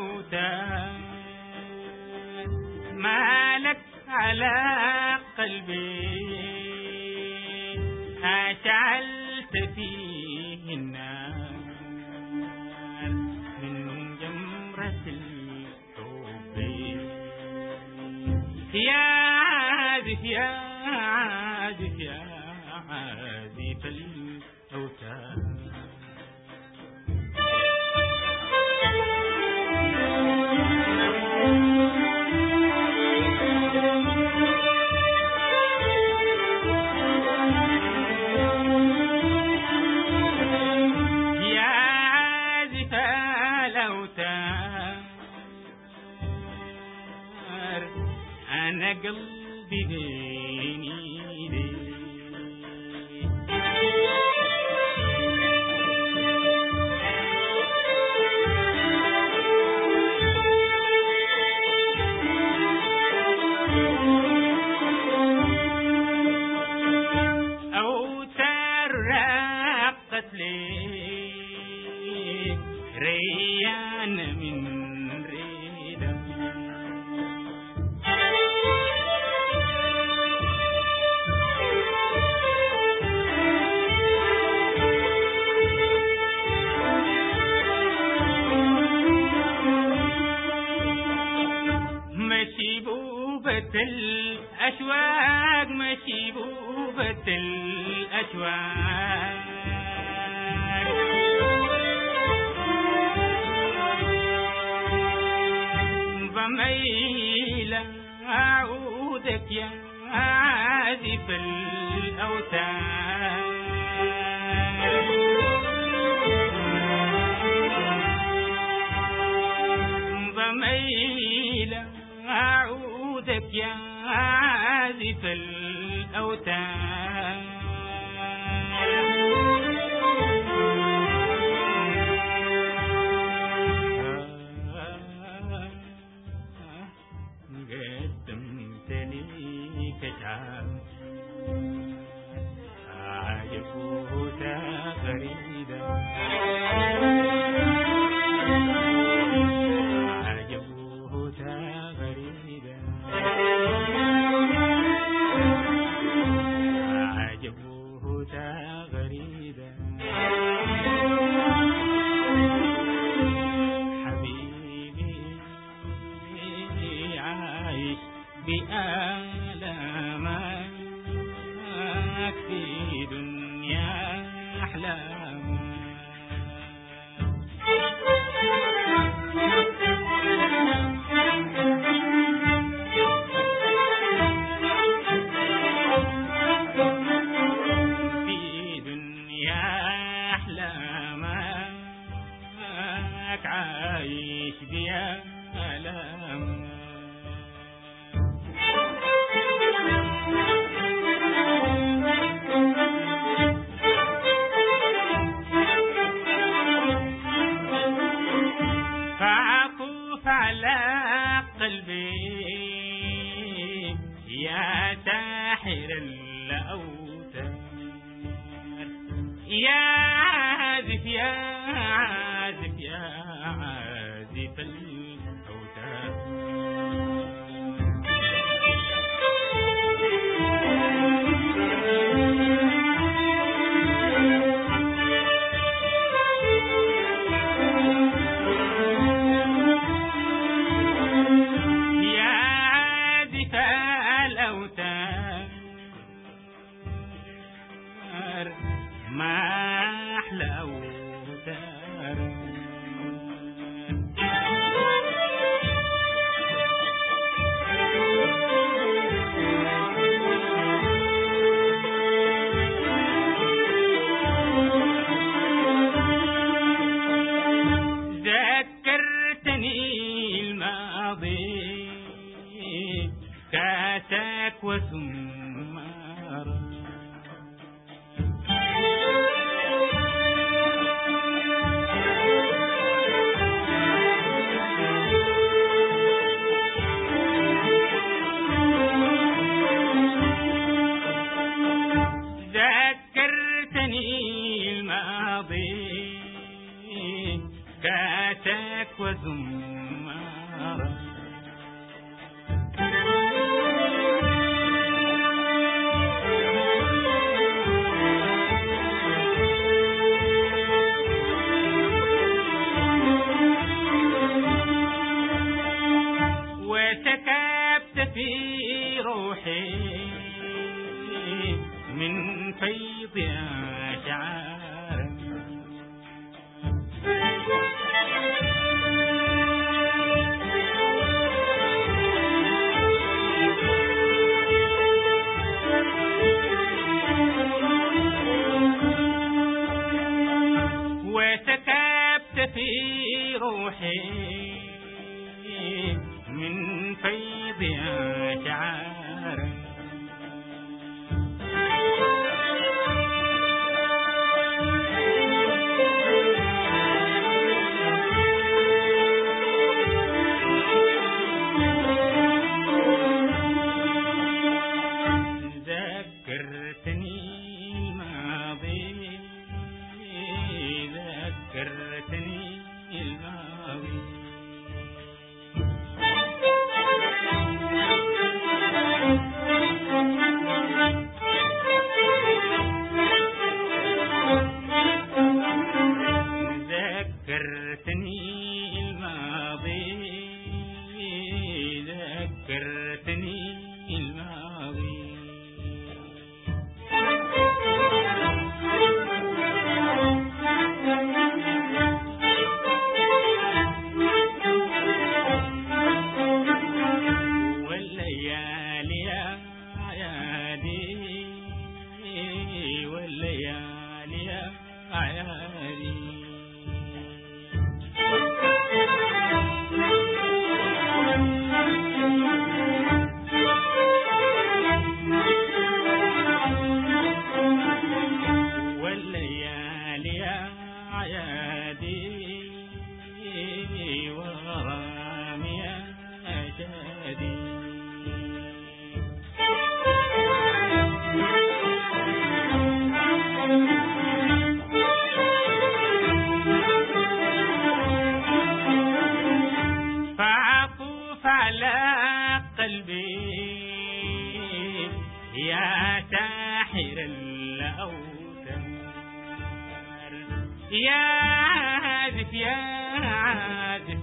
الأوتار ما لك على قلبي؟ أشعلت فيه النار من جمرة الحب. يا عازف يا عازف يا عازف أنا قلبي مشيبوبة الأشواق مشيبوبة الأشواق بميل أعودك يا عازف الأوتار. أعودك يا عازف الأوتار. قدمت لي كشعب يا عازف يا كاتك وزمارة. وسكبت في روحي من فيض من فيض أشعار करतनी ساحر الأوتار يا عازف يا عازف